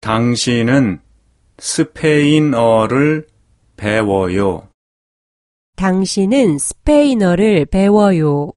당신은 스페인어를 배워요. 당신은 스페인어를 배워요.